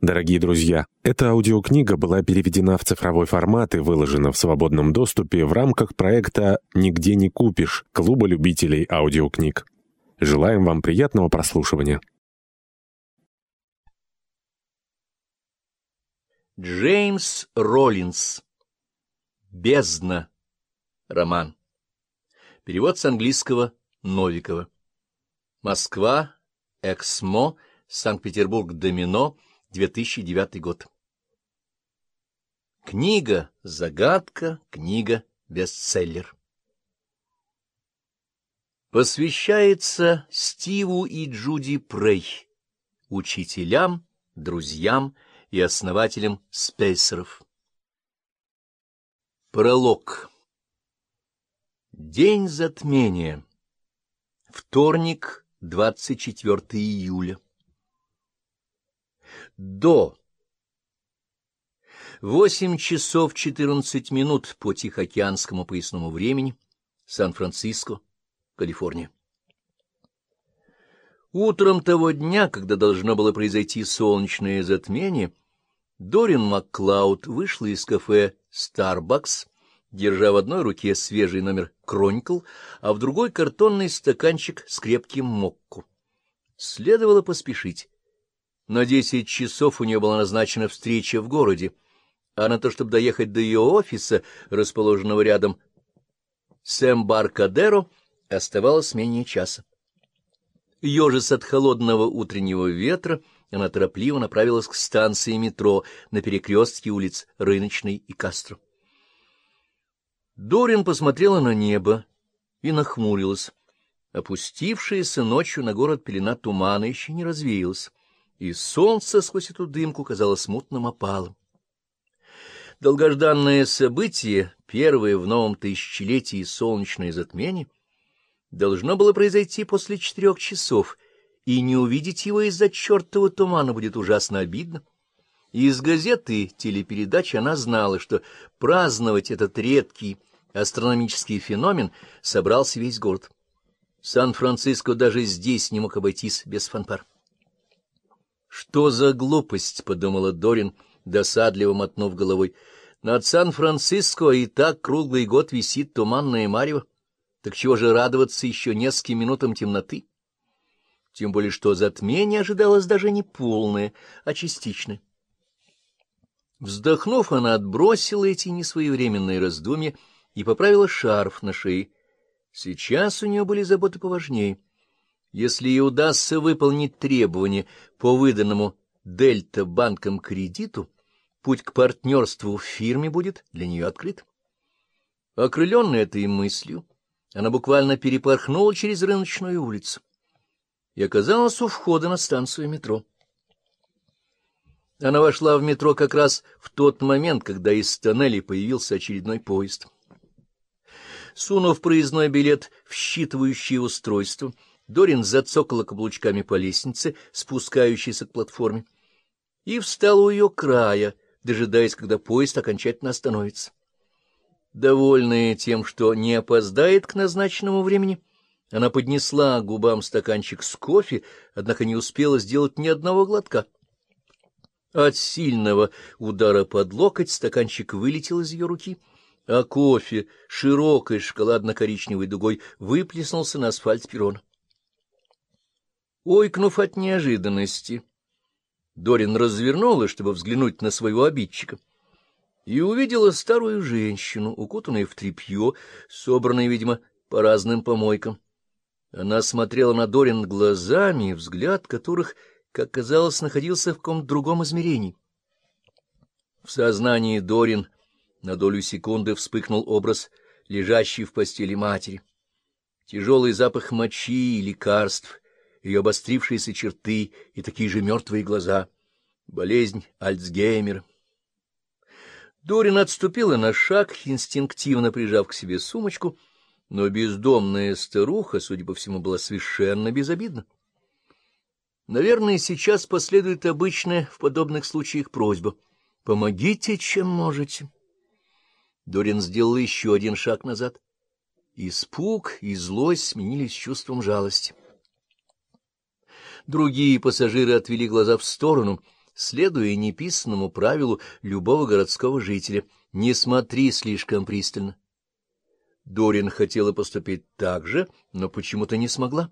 Дорогие друзья, эта аудиокнига была переведена в цифровой формат и выложена в свободном доступе в рамках проекта «Нигде не купишь» Клуба любителей аудиокниг. Желаем вам приятного прослушивания. Джеймс Роллинс. «Бездна». Роман. Перевод с английского Новикова. Москва. Эксмо. Санкт-Петербург. Домино. 2009 год. Книга «Загадка», книга «Бестселлер». Посвящается Стиву и Джуди Прей, учителям, друзьям и основателям спейсеров. Пролог. День затмения. Вторник, 24 июля до. Восемь часов четырнадцать минут по Тихоокеанскому поясному времени, Сан-Франциско, Калифорния. Утром того дня, когда должно было произойти солнечное затмение, Дорин Макклауд вышла из кафе «Старбакс», держа в одной руке свежий номер «Кроникл», а в другой — картонный стаканчик с крепким мокку. Следовало поспешить. На десять часов у нее была назначена встреча в городе, а на то, чтобы доехать до ее офиса, расположенного рядом с Эмбаркадеро, оставалось менее часа. Ежес от холодного утреннего ветра, она торопливо направилась к станции метро на перекрестке улиц Рыночной и Кастро. Дорин посмотрела на небо и нахмурилась. Опустившаяся ночью на город пелена тумана еще не развеялась и солнце сквозь эту дымку казалось смутным опалом. Долгожданное событие, первое в новом тысячелетии солнечное затмение, должно было произойти после четырех часов, и не увидеть его из-за чертова тумана будет ужасно обидно. Из газеты телепередач она знала, что праздновать этот редкий астрономический феномен собрался весь город. Сан-Франциско даже здесь не мог обойтись без фанфар. Что за глупость, — подумала Дорин, досадливо мотнув головой. Над Сан-Франциско и так круглый год висит туманное марево. Так чего же радоваться еще нескольким минутам темноты? Тем более, что затмение ожидалось даже не полное, а частичное. Вздохнув, она отбросила эти несвоевременные раздумья и поправила шарф на шее. Сейчас у нее были заботы поважнее — если ей удастся выполнить требования по выданному Дельта-банкам кредиту, путь к партнерству в фирме будет для нее открыт. Окрыленная этой мыслью, она буквально перепорхнула через рыночную улицу и оказалась у входа на станцию метро. Она вошла в метро как раз в тот момент, когда из тоннелей появился очередной поезд. Сунув проездной билет в считывающее устройство, Дорин зацокала каблучками по лестнице, спускающейся к платформе, и встала у ее края, дожидаясь, когда поезд окончательно остановится. Довольная тем, что не опоздает к назначенному времени, она поднесла губам стаканчик с кофе, однако не успела сделать ни одного глотка. От сильного удара под локоть стаканчик вылетел из ее руки, а кофе широкой шоколадно-коричневой дугой выплеснулся на асфальт перрона. Ойкнув от неожиданности, Дорин развернулась, чтобы взглянуть на своего обидчика, и увидела старую женщину, укутанную в тряпье, собранную, видимо, по разным помойкам. Она смотрела на Дорин глазами, взгляд которых, как казалось, находился в каком-то другом измерении. В сознании Дорин на долю секунды вспыхнул образ лежащей в постели матери. Тяжелый запах мочи и лекарств — ее обострившиеся черты и такие же мертвые глаза. Болезнь Альцгеймера. Дорин отступила на шаг, инстинктивно прижав к себе сумочку, но бездомная старуха, судя по всему, была совершенно безобидна. Наверное, сейчас последует обычная в подобных случаях просьба. «Помогите, чем можете». Дорин сделала еще один шаг назад. Испуг и злость сменились чувством жалости. Другие пассажиры отвели глаза в сторону, следуя неписанному правилу любого городского жителя «не смотри слишком пристально». Дорин хотела поступить так же, но почему-то не смогла.